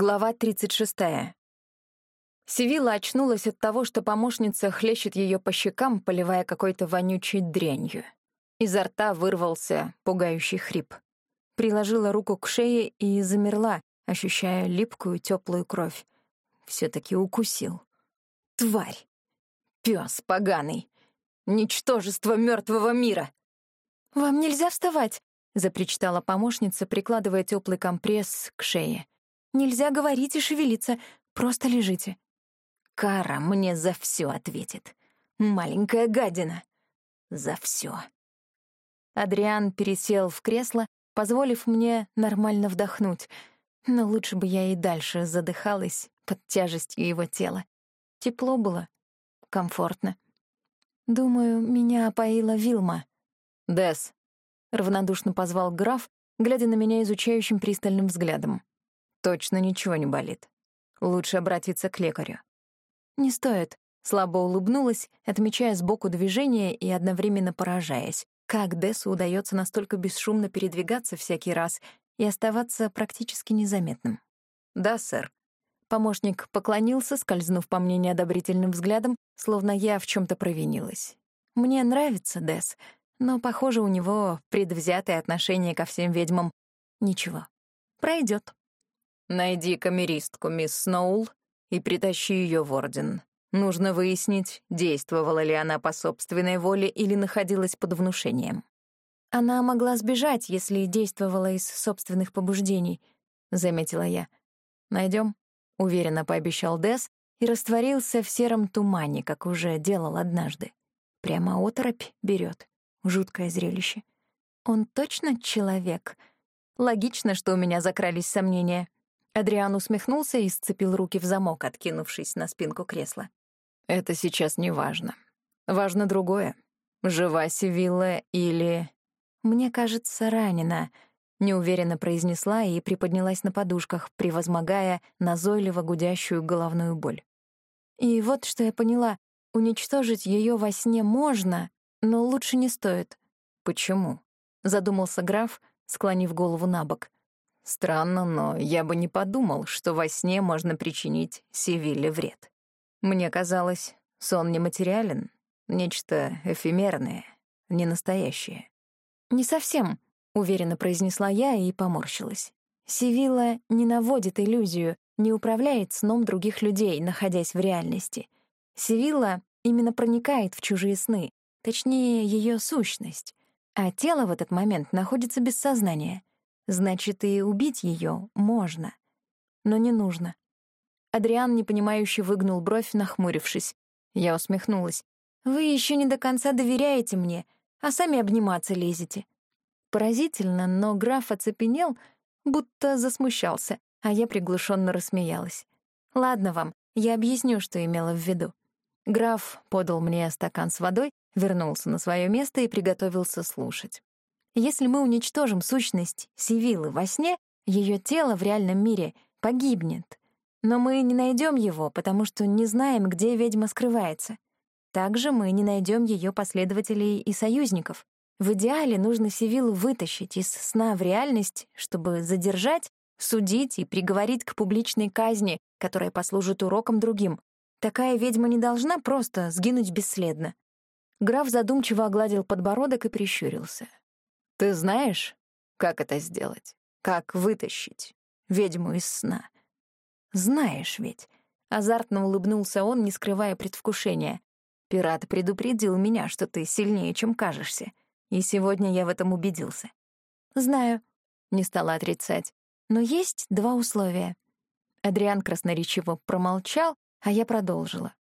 Глава 36. Сивила очнулась от того, что помощница хлещет ее по щекам, поливая какой-то вонючей дрянью. Изо рта вырвался пугающий хрип. Приложила руку к шее и замерла, ощущая липкую теплую кровь. все таки укусил. Тварь! Пес поганый! Ничтожество мертвого мира! «Вам нельзя вставать!» — запричитала помощница, прикладывая теплый компресс к шее. Нельзя говорить и шевелиться, просто лежите. Кара мне за все ответит. Маленькая гадина. За все. Адриан пересел в кресло, позволив мне нормально вдохнуть, но лучше бы я и дальше задыхалась под тяжестью его тела. Тепло было, комфортно. Думаю, меня опоила Вилма. «Десс», — равнодушно позвал граф, глядя на меня изучающим пристальным взглядом. Точно ничего не болит. Лучше обратиться к лекарю. Не стоит. Слабо улыбнулась, отмечая сбоку движение и одновременно поражаясь. Как Дессу удается настолько бесшумно передвигаться всякий раз и оставаться практически незаметным? «Да, сэр». Помощник поклонился, скользнув по мне неодобрительным взглядом, словно я в чем то провинилась. «Мне нравится Десс, но, похоже, у него предвзятое отношение ко всем ведьмам. Ничего, пройдет. Найди камеристку, мисс Сноул, и притащи ее в Орден. Нужно выяснить, действовала ли она по собственной воле или находилась под внушением. Она могла сбежать, если действовала из собственных побуждений, заметила я. Найдем, уверенно пообещал Дес и растворился в сером тумане, как уже делал однажды. Прямо оторопь берет. Жуткое зрелище. Он точно человек? Логично, что у меня закрались сомнения. Адриан усмехнулся и сцепил руки в замок, откинувшись на спинку кресла. «Это сейчас не важно. Важно другое. Жива Сивилла или...» «Мне кажется, ранена», — неуверенно произнесла и приподнялась на подушках, превозмогая назойливо гудящую головную боль. И вот что я поняла. Уничтожить ее во сне можно, но лучше не стоит. «Почему?» — задумался граф, склонив голову на бок. Странно, но я бы не подумал, что во сне можно причинить Севилле вред. Мне казалось, сон нематериален, нечто эфемерное, не настоящее. «Не совсем», — уверенно произнесла я и поморщилась. Севилла не наводит иллюзию, не управляет сном других людей, находясь в реальности. Севилла именно проникает в чужие сны, точнее, ее сущность, а тело в этот момент находится без сознания. Значит, и убить ее можно. Но не нужно. Адриан, непонимающе, выгнул бровь, нахмурившись. Я усмехнулась. «Вы еще не до конца доверяете мне, а сами обниматься лезете». Поразительно, но граф оцепенел, будто засмущался, а я приглушенно рассмеялась. «Ладно вам, я объясню, что имела в виду». Граф подал мне стакан с водой, вернулся на свое место и приготовился слушать. Если мы уничтожим сущность Сивилы во сне, ее тело в реальном мире погибнет. Но мы не найдем его, потому что не знаем, где ведьма скрывается. Также мы не найдем ее последователей и союзников. В идеале нужно Сивилу вытащить из сна в реальность, чтобы задержать, судить и приговорить к публичной казни, которая послужит уроком другим. Такая ведьма не должна просто сгинуть бесследно. Граф задумчиво огладил подбородок и прищурился. Ты знаешь, как это сделать? Как вытащить ведьму из сна? Знаешь ведь. Азартно улыбнулся он, не скрывая предвкушения. Пират предупредил меня, что ты сильнее, чем кажешься. И сегодня я в этом убедился. Знаю, не стала отрицать. Но есть два условия. Адриан красноречиво промолчал, а я продолжила.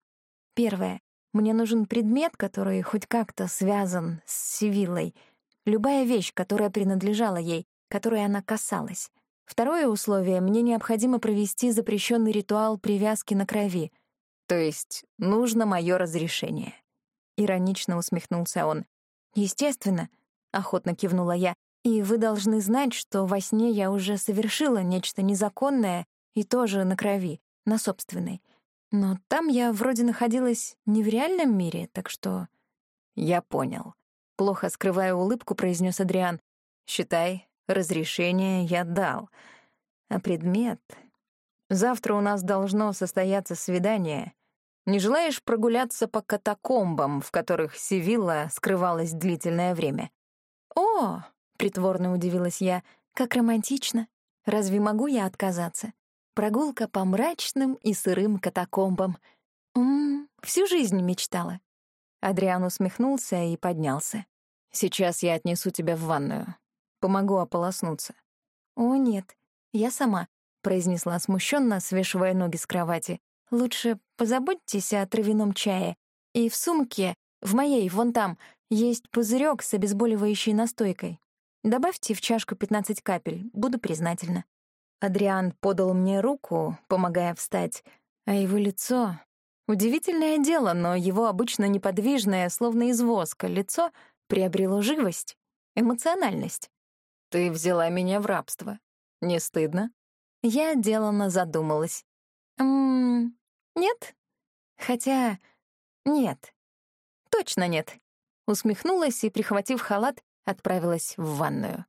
Первое. Мне нужен предмет, который хоть как-то связан с Сивиллой — Любая вещь, которая принадлежала ей, которой она касалась. Второе условие — мне необходимо провести запрещенный ритуал привязки на крови. То есть нужно мое разрешение. Иронично усмехнулся он. «Естественно», — охотно кивнула я, «и вы должны знать, что во сне я уже совершила нечто незаконное и тоже на крови, на собственной. Но там я вроде находилась не в реальном мире, так что...» «Я понял», Плохо скрывая улыбку, произнес Адриан. «Считай, разрешение я дал. А предмет... Завтра у нас должно состояться свидание. Не желаешь прогуляться по катакомбам, в которых Сивилла скрывалась длительное время?» «О!» — притворно удивилась я. «Как романтично! Разве могу я отказаться? Прогулка по мрачным и сырым катакомбам. М всю жизнь мечтала». Адриан усмехнулся и поднялся. «Сейчас я отнесу тебя в ванную. Помогу ополоснуться». «О, нет, я сама», — произнесла смущенно, свешивая ноги с кровати. «Лучше позаботьтесь о травяном чае. И в сумке, в моей, вон там, есть пузырек с обезболивающей настойкой. Добавьте в чашку 15 капель, буду признательна». Адриан подал мне руку, помогая встать, а его лицо... Удивительное дело, но его обычно неподвижное, словно из воска, лицо приобрело живость, эмоциональность. «Ты взяла меня в рабство. Не стыдно?» Я деланно задумалась. «Ммм, нет. Хотя... нет. Точно нет». Усмехнулась и, прихватив халат, отправилась в ванную.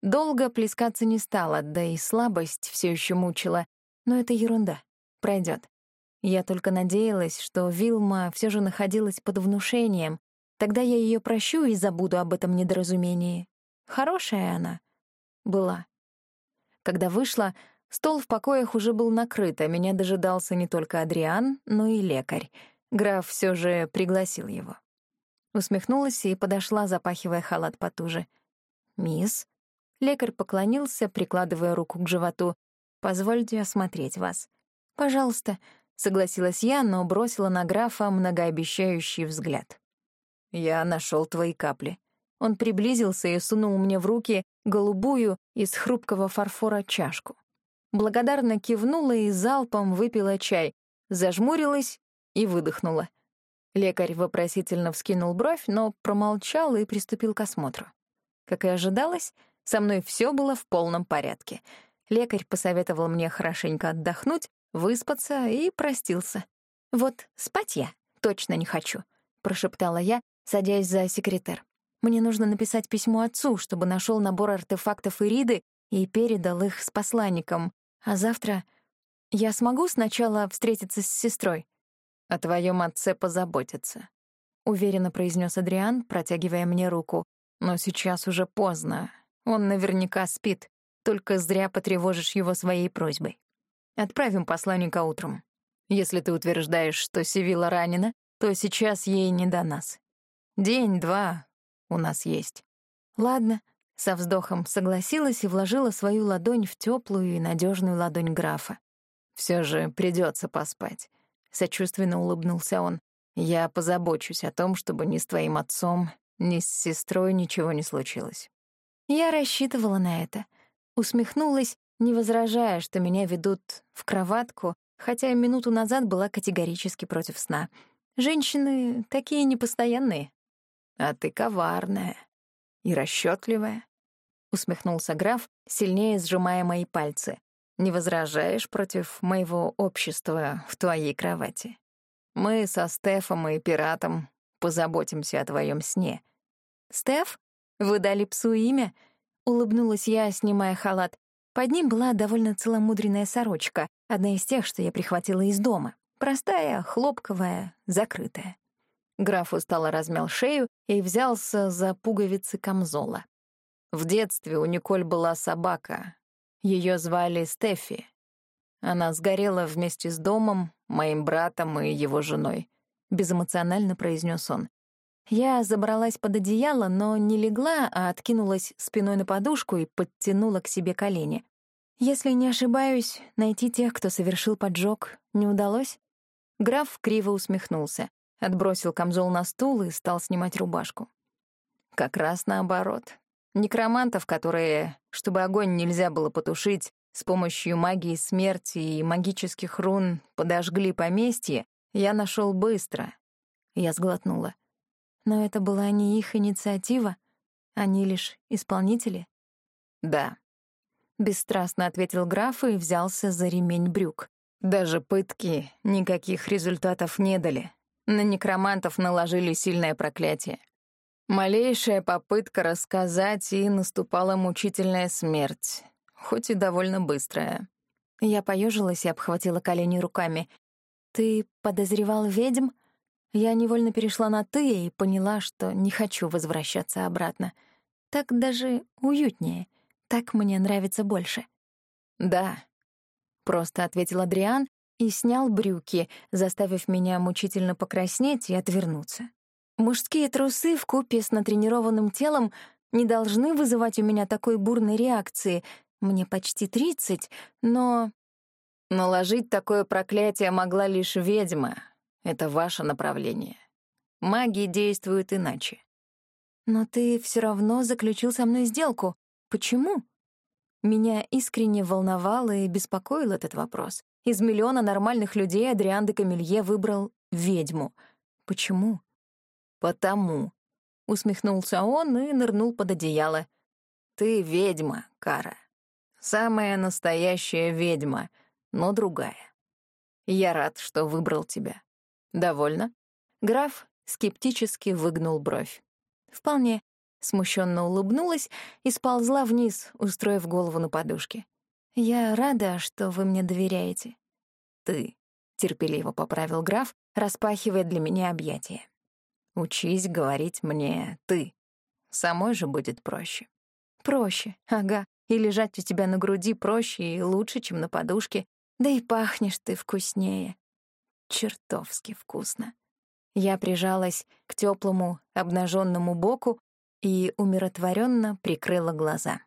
Долго плескаться не стала, да и слабость все еще мучила. Но это ерунда. Пройдет. Я только надеялась, что Вилма все же находилась под внушением. Тогда я ее прощу и забуду об этом недоразумении. Хорошая она была. Когда вышла, стол в покоях уже был накрыт, а меня дожидался не только Адриан, но и лекарь. Граф все же пригласил его. Усмехнулась и подошла, запахивая халат потуже. «Мисс?» Лекарь поклонился, прикладывая руку к животу. «Позвольте осмотреть вас». «Пожалуйста», — согласилась я, но бросила на графа многообещающий взгляд. «Я нашел твои капли». Он приблизился и сунул мне в руки голубую из хрупкого фарфора чашку. Благодарно кивнула и залпом выпила чай, зажмурилась и выдохнула. Лекарь вопросительно вскинул бровь, но промолчал и приступил к осмотру. Как и ожидалось, со мной все было в полном порядке. Лекарь посоветовал мне хорошенько отдохнуть, выспаться и простился. «Вот спать я точно не хочу», — прошептала я, садясь за секретер. «Мне нужно написать письмо отцу, чтобы нашел набор артефактов Ириды и передал их с посланником. А завтра я смогу сначала встретиться с сестрой?» «О твоем отце позаботятся», — уверенно произнес Адриан, протягивая мне руку. «Но сейчас уже поздно. Он наверняка спит. Только зря потревожишь его своей просьбой. Отправим посланника утром. Если ты утверждаешь, что Сивила ранена, то сейчас ей не до нас. День-два у нас есть. Ладно, со вздохом согласилась и вложила свою ладонь в теплую и надежную ладонь графа. Все же придется поспать. Сочувственно улыбнулся он. «Я позабочусь о том, чтобы ни с твоим отцом, ни с сестрой ничего не случилось». Я рассчитывала на это. Усмехнулась, не возражая, что меня ведут в кроватку, хотя минуту назад была категорически против сна. Женщины такие непостоянные. «А ты коварная и расчетливая», — усмехнулся граф, сильнее сжимая мои пальцы. Не возражаешь против моего общества в твоей кровати? Мы со Стефом и пиратом позаботимся о твоем сне. Стеф? Вы дали псу имя? Улыбнулась я, снимая халат. Под ним была довольно целомудренная сорочка, одна из тех, что я прихватила из дома. Простая, хлопковая, закрытая. Граф устало размял шею и взялся за пуговицы камзола. В детстве у Николь была собака, ее звали Стефи. Она сгорела вместе с домом, моим братом и его женой. Безэмоционально произнес он. Я забралась под одеяло, но не легла, а откинулась спиной на подушку и подтянула к себе колени. Если не ошибаюсь, найти тех, кто совершил поджог, не удалось? Граф криво усмехнулся, отбросил камзол на стул и стал снимать рубашку. Как раз наоборот. Некромантов, которые, чтобы огонь нельзя было потушить, с помощью магии смерти и магических рун подожгли поместье, я нашел быстро. Я сглотнула. Но это была не их инициатива, они лишь исполнители? Да. Бесстрастно ответил граф и взялся за ремень брюк. Даже пытки никаких результатов не дали. На некромантов наложили сильное проклятие. Малейшая попытка рассказать, и наступала мучительная смерть, хоть и довольно быстрая. Я поежилась и обхватила колени руками. «Ты подозревал ведьм?» Я невольно перешла на «ты» и поняла, что не хочу возвращаться обратно. Так даже уютнее. Так мне нравится больше. «Да», — просто ответил Адриан и снял брюки, заставив меня мучительно покраснеть и отвернуться. Мужские трусы в купе с натренированным телом не должны вызывать у меня такой бурной реакции. Мне почти тридцать, но... Наложить такое проклятие могла лишь ведьма. Это ваше направление. Маги действуют иначе. Но ты все равно заключил со мной сделку. Почему? Меня искренне волновал и беспокоил этот вопрос. Из миллиона нормальных людей Адриан де Камелье выбрал ведьму. Почему? Потому. Усмехнулся он и нырнул под одеяло. Ты ведьма, Кара. Самая настоящая ведьма, но другая. Я рад, что выбрал тебя. Довольно? Граф скептически выгнул бровь. Вполне. Смущенно улыбнулась и сползла вниз, устроив голову на подушке. «Я рада, что вы мне доверяете». «Ты», — терпеливо поправил граф, распахивая для меня объятия. «Учись говорить мне «ты». Самой же будет проще». «Проще, ага. И лежать у тебя на груди проще и лучше, чем на подушке. Да и пахнешь ты вкуснее. Чертовски вкусно». Я прижалась к теплому, обнаженному боку и умиротворенно прикрыла глаза.